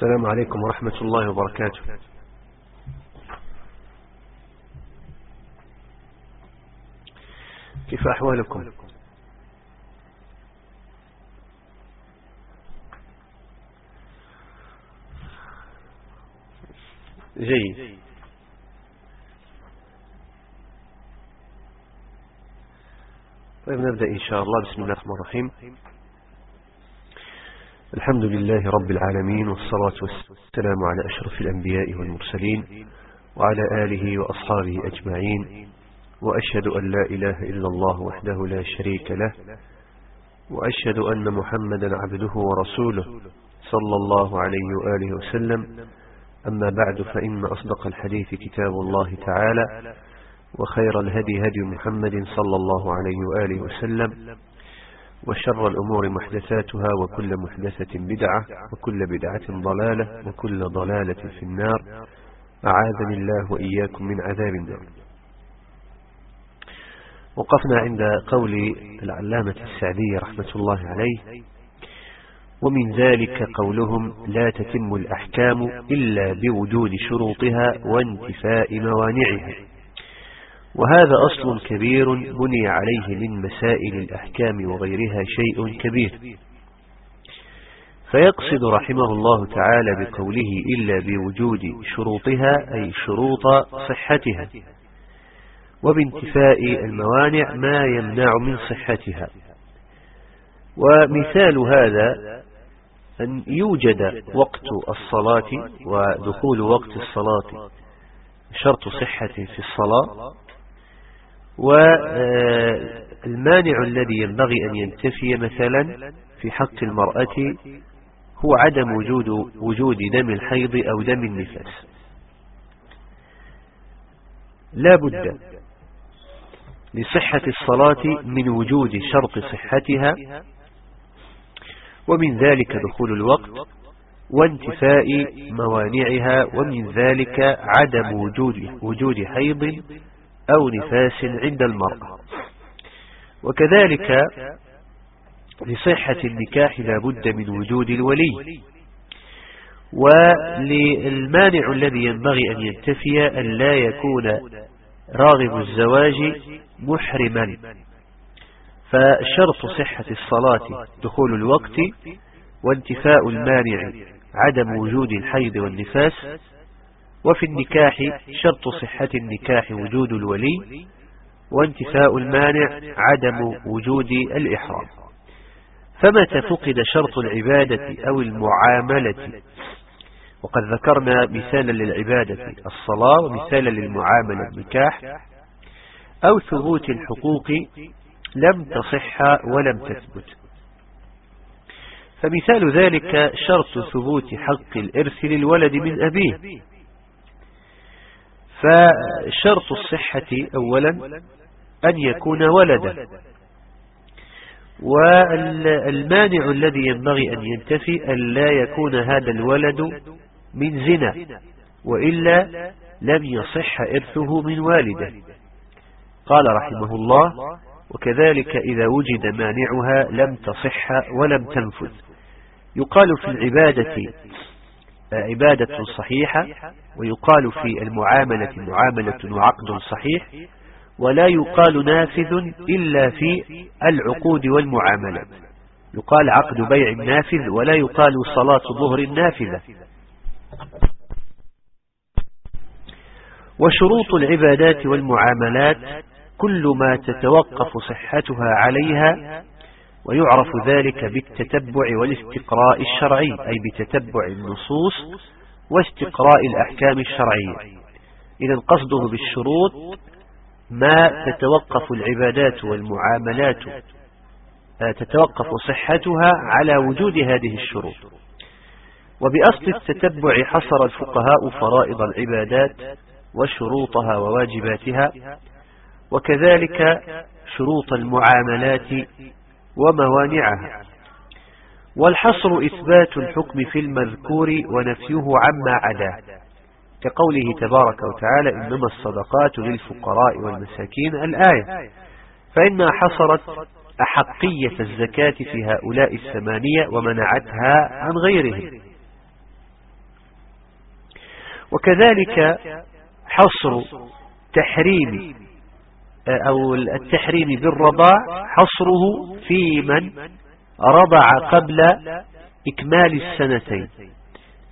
السلام عليكم ورحمة الله وبركاته. كيف أحوالكم؟ جيد. طيب نبدأ إن شاء الله. بسم الله الرحمن الرحيم. الحمد لله رب العالمين والصلاة والسلام على أشرف الأنبياء والمرسلين وعلى آله وأصحابه أجمعين. وأشهد أن لا إله إلا الله وحده لا شريك له وأشهد أن محمدا عبده ورسوله صلى الله عليه وآله وسلم. أما بعد فإن أصدق الحديث كتاب الله تعالى وخير الهدي هدي محمد صلى الله عليه وآله وسلم. وشر الأمور محدثاتها وكل محدثة بدعة وكل بدعة ضلالة وكل ضلالة في النار. أعاذني الله وإياكم من عذاب النار. وقفنا عند قول العلامة السعدي رحمة الله عليه ومن ذلك قولهم لا تتم الأحكام إلا بوجود شروطها وانتفاء موانعها. وهذا أصل كبير بني عليه من مسائل الأحكام وغيرها شيء كبير. فيقصد رحمه الله تعالى بقوله إلا بوجود شروطها أي شروط صحتها وبانتفاء الموانع ما يمنع من صحتها. ومثال هذا أن يوجد وقت الصلاة ودخول وقت الصلاة شرط صحة في الصلاة والمانع الذي ينبغي أن ينتفي مثلا في حق المرأة هو عدم وجود وجود دم الحيض أو دم النفاس. لا بد لصحة الصلاة من وجود شرط صحتها ومن ذلك دخول الوقت وانتفاء موانعها ومن ذلك عدم وجود, وجود حيض أو نفاس عند المرأة. وكذلك لصحة النكاح لا بد من وجود الولي. وللمانع الذي ينبغي أن ينتفي أن لا يكون راغب الزواج محرما. فشرط صحة الصلاة دخول الوقت وانتفاء المانع عدم وجود الحيض والنفاس وفي النكاح شرط صحة النكاح وجود الولي وانتفاء المانع عدم وجود الإحرام. فمتى فقد شرط العبادة أو المعاملة؟ وقد ذكرنا مثالا للعبادة الصلاة ومثالا للمعاملة النكاح أو ثبوت الحقوق لم تصح ولم تثبت. فمثال ذلك شرط ثبوت حق الإرث للولد من أبيه. فشرط الصحة أولا أن يكون ولدا. والمانع الذي ينبغي أن ينتفي أن لا يكون هذا الولد من زنا وإلا لم يصح إرثه من والده. قال رحمه الله وكذلك إذا وجد مانعها لم تصح ولم تنفذ يقال في العبادة عبادة صحيحة ويقال في المعاملة معاملة وعقد صحيح ولا يقال نافذ إلا في العقود والمعاملات يقال عقد بيع نافذ ولا يقال صلاة ظهر نافذة. وشروط العبادات والمعاملات كل ما تتوقف صحتها عليها ويعرف ذلك بالتتبع والاستقراء الشرعي أي بتتبع النصوص واستقراء الأحكام الشرعية. إذا قصده بالشروط ما تتوقف العبادات والمعاملات آه، تتوقف صحتها على وجود هذه الشروط. وبأصل التتبع حصر الفقهاء فرائض العبادات وشروطها وواجباتها وكذلك شروط المعاملات وموانعها. والحصر إثبات الحكم في المذكور ونفيه عما عداه كقوله تبارك وتعالى إنما الصدقات للفقراء والمساكين الآية. فإنها حصرت أحقية الزكاة في هؤلاء الثمانية ومنعتها عن غيرهم. وكذلك حصر تحريم أو التحريم بالرضاع حصره في من؟ رضع قبل إكمال السنتين.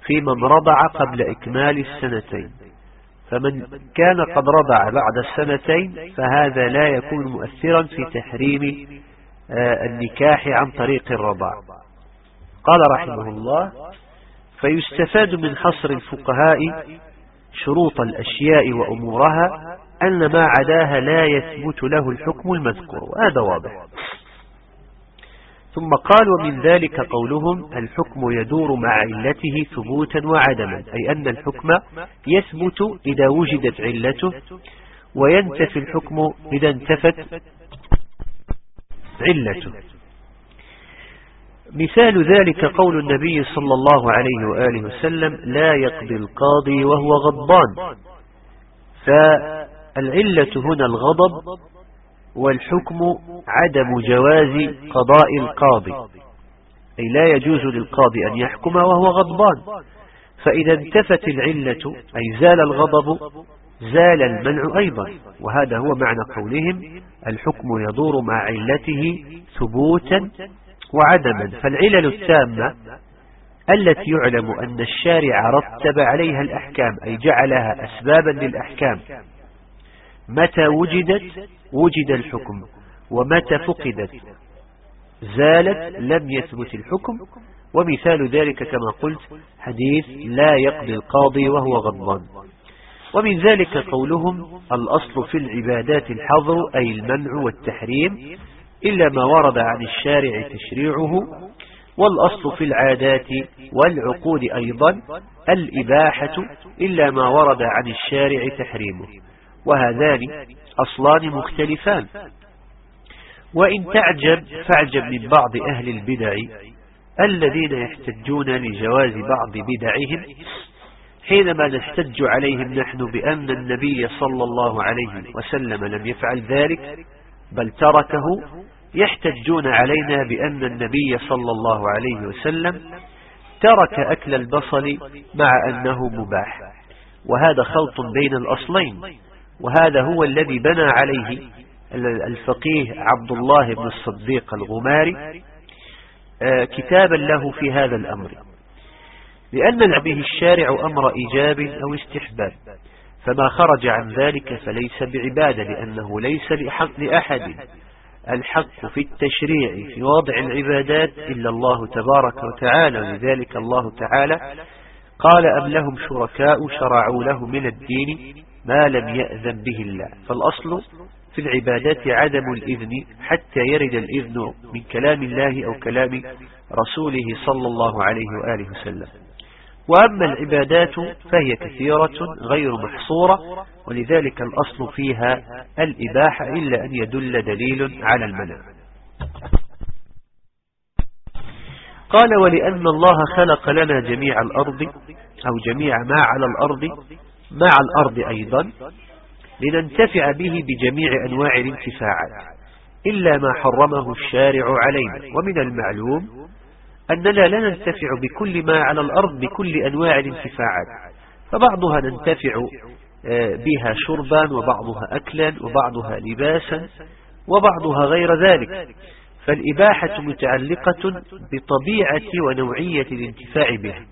في من رضع قبل إكمال السنتين. فمن كان قد رضع بعد السنتين فهذا لا يكون مؤثرا في تحريم آه، النكاح عن طريق الرضاع. قال رحمه الله فيستفاد من حصر الفقهاء شروط الأشياء وأمورها أن ما عداها لا يثبت له الحكم المذكور وهذا واضح. ثم قال ومن ذلك قولهم الحكم يدور مع علته ثبوتا وعدما أي أن الحكم يثبت إذا وجدت علته وينتفي الحكم إذا انتفت علته. مثال ذلك قول النبي صلى الله عليه وآله وسلم لا يقضي القاضي وهو غضبان. فالعلة هنا الغضب والحكم عدم جواز قضاء القاضي. أي لا يجوز للقاضي أن يحكم وهو غضبان. فإذا انتفت العلة أي زال الغضب زال المنع أيضا. وهذا هو معنى قولهم الحكم يدور مع علته ثبوتا وعدما فالعلل التامة التي يعلم أن الشارع رتب عليها الأحكام أي جعلها أسبابا للأحكام. متى وجدت؟ وجد الحكم. ومتى فقدت؟ زالت لم يثبت الحكم. ومثال ذلك كما قلت حديث لا يقضي القاضي وهو غضبان. ومن ذلك قولهم الأصل في العبادات الحظر أي المنع والتحريم. إلا ما ورد عن الشارع تشريعه والأصل في العادات والعقود أيضا الإباحة إلا ما ورد عن الشارع تحريمه وهذان أصلان مختلفان. وإن تعجب فاعجب من بعض أهل البدع الذين يحتجون لجواز بعض بدعهم حينما نحتج عليهم نحن بأن النبي صلى الله عليه وسلم لم يفعل ذلك بل تركه يحتجون علينا بأن النبي صلى الله عليه وسلم ترك أكل البصل مع أنه مباح. وهذا خلط بين الأصلين. وهذا هو الذي بنى عليه الفقيه عبد الله بن الصديق الغماري آه، كتابا له في هذا الأمر. لأن به الشارع أمر إيجاب أو استحباب. فما خرج عن ذلك فليس بعبادة لأنه ليس لحق لأحد. الحق في التشريع في وضع العبادات إلا الله تبارك وتعالى. ولذلك الله تعالى قال أم لهم شركاء شرعوا له من الدين ما لم يأذن به الله. فالأصل في العبادات عدم الإذن حتى يرد الإذن من كلام الله أو كلام رسوله صلى الله عليه وآله وسلم. وأما العبادات فهي كثيرة غير محصورة ولذلك الأصل فيها الإباحة إلا أن يدل دليل على المنع. قال ولأن الله خلق لنا جميع الأرض أو جميع ما على الأرض مع الأرض أيضا لننتفع به بجميع أنواع الانتفاعات إلا ما حرمه الشارع علينا ومن المعلوم أننا لا ننتفع بكل ما على الأرض بكل أنواع الانتفاعات. فبعضها ننتفع آه، بها شربا وبعضها أكلا وبعضها لباسا وبعضها غير ذلك. فالإباحة متعلقة بطبيعة ونوعية الانتفاع بها.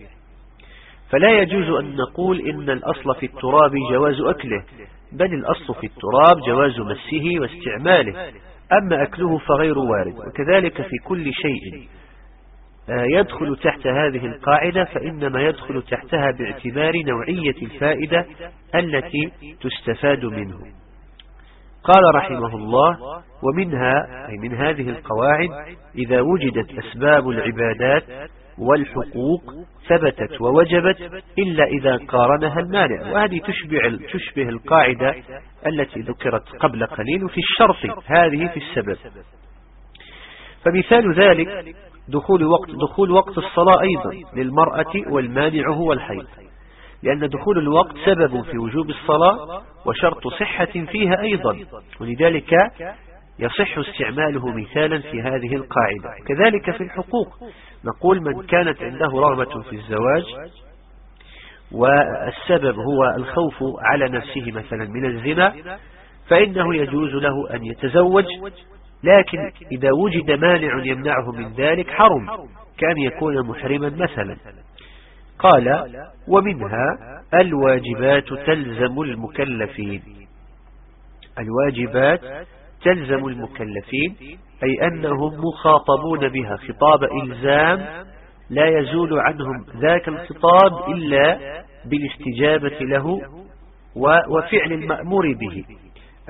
فلا يجوز أن نقول إن الأصل في التراب جواز أكله بل الأصل في التراب جواز مسه واستعماله. أما أكله فغير وارد وكذلك في كل شيء. يدخل تحت هذه القاعدة فإنما يدخل تحتها باعتبار نوعية الفائدة التي تستفاد منه. قال رحمه الله ومنها أي من هذه القواعد إذا وجدت أسباب العبادات والحقوق ثبتت ووجبت إلا إذا قارنها المانع. وهذه تشبه, تشبه القاعدة التي ذكرت قبل قليل في الشرط هذه في السبب. فمثال ذلك دخول وقت, دخول وقت الصلاة أيضا للمرأة والمانع هو الحيض. لأن دخول الوقت سبب في وجوب الصلاة وشرط صحة فيها أيضا ولذلك يصح استعماله مثالا في هذه القاعدة. كذلك في الحقوق نقول من كانت عنده رغبة في الزواج والسبب هو الخوف على نفسه مثلا من الزنا فإنه يجوز له أن يتزوج لكن إذا وجد مانع يمنعه من ذلك حرم كأن يكون محرما مثلا. قال ومنها الواجبات تلزم المكلفين. الواجبات تلزم المكلفين أي أنهم مخاطبون بها خطاب إلزام لا يزول عنهم ذاك الخطاب إلا بالاستجابة له وفعل المأمور به.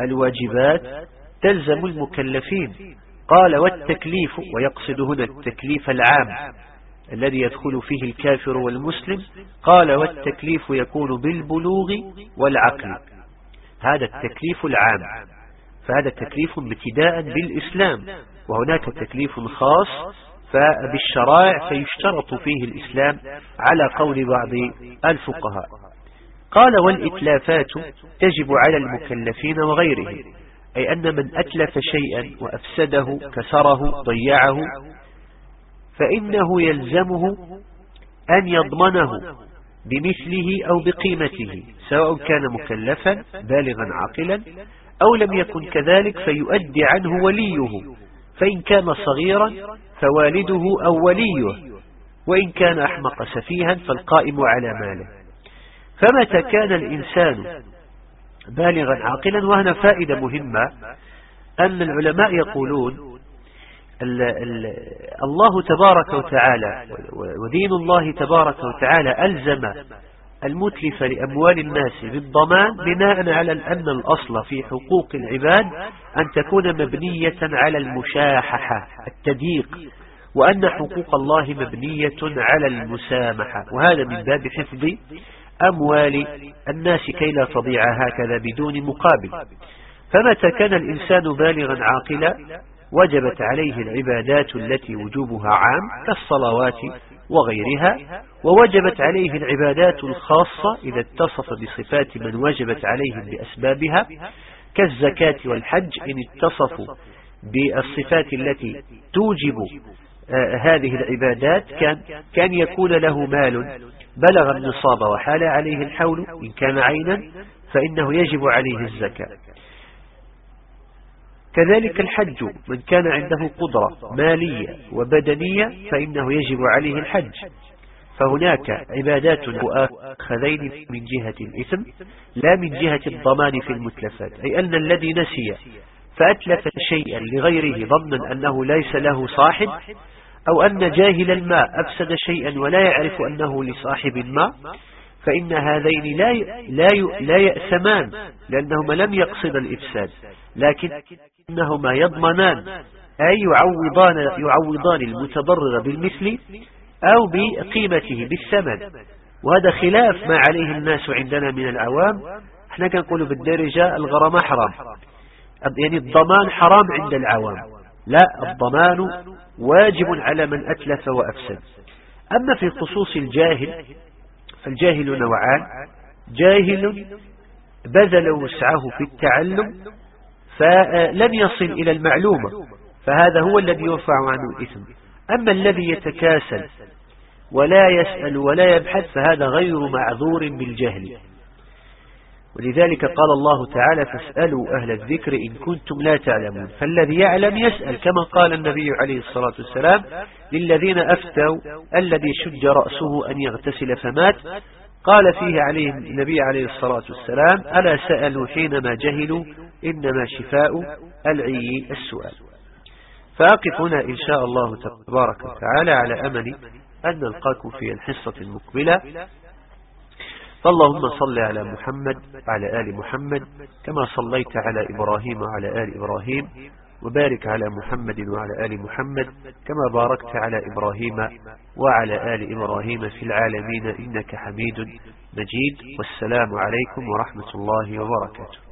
الواجبات تلزم المكلفين. قال والتكليف ويقصد هنا التكليف العام الذي يدخل فيه الكافر والمسلم. قال والتكليف يكون بالبلوغ والعقل. هذا التكليف العام. فهذا تكليف ابتداء بالإسلام. وهناك تكليف خاص فبالشرائع فيشترط فيه الإسلام على قول بعض الفقهاء. قال والإتلافات تجب على المكلفين وغيرهم. أي أن من أتلف شيئا وأفسده كسره ضيعه فإنه يلزمه أن يضمنه بمثله أو بقيمته سواء كان مكلفا بالغا عاقلا أو لم يكن كذلك فيؤدي عنه وليه فإن كان صغيرا فوالده أو وليه وإن كان أحمق سفيها فالقائم على ماله. فمتى كان الإنسان بالغا عاقلا وهنا فائدة مهمة أن العلماء يقولون الله تبارك وتعالى ودين الله تبارك وتعالى ألزم المتلف لأموال الناس بالضمان بناء على أن الأصل في حقوق العباد أن تكون مبنية على المشاححة التديق وأن حقوق الله مبنية على المسامحة. وهذا من باب حفظ أموال الناس كي لا تضيع هكذا بدون مقابل. فمتى كان الإنسان بالغا عاقلا وجبت عليه العبادات التي وجوبها عام كالصلوات وغيرها ووجبت عليه العبادات الخاصة إذا اتصف بصفات من وجبت عليهم بأسبابها كالزكاة والحج إن اتصفوا بالصفات التي توجب آه، هذه العبادات كان, كان يكون له مال. بلغ النصاب وحال عليه الحول إن كان عينا فإنه يجب عليه الزكاة. كذلك الحج من كان عنده قدرة مالية وبدنية فإنه يجب عليه الحج. فهناك عبادات مؤاخذين من جهة الإثم لا من جهة الضمان في المتلفات أي أن الذي نسي فأتلف شيئا لغيره ظنا أنه ليس له صاحب أو أن جاهل الماء أفسد شيئا ولا يعرف أنه لصاحب ما فإن هذين لا لا لا يأسمان لأنهما لم يقصد الإفساد لكن إنهما يضمنان أي يعوضان, يعوضان المتضرر بالمثل أو بقيمته بالثمن. وهذا خلاف ما عليه الناس عندنا من العوام إحنا كنقول بالدرجة الغرامة حرام يعني الضمان حرام عند العوام لا الضمان واجب على من أتلف وأفسد. أما في خصوص الجاهل فالجاهل نوعان. جاهل بذل وسعه في التعلم فلم يصل إلى المعلومة فهذا هو الذي يرفع عنه الإثم. أما الذي يتكاسل ولا يسأل ولا يبحث فهذا غير معذور بالجهل. ولذلك قال الله تعالى فاسألوا أهل الذكر إن كنتم لا تعلمون فالذي يعلم يسأل كما قال النبي عليه الصلاة والسلام للذين أفتوا الذي شج رأسه أن يغتسل فمات. قال فيه عليه النبي عليه الصلاة والسلام ألا سألوا حينما جهلوا إنما شفاء العي السؤال. فأقف هنا إن شاء الله تبارك وتعالى على أمل أن نلقاكم في الحصة المقبلة. فاللهم صل على محمد وعلى آل محمد كما صليت على إبراهيم وعلى آل إبراهيم وبارك على محمد وعلى آل محمد كما باركت على إبراهيم وعلى آل إبراهيم في العالمين إنك حميد مجيد والسلام عليكم ورحمة الله وبركاته.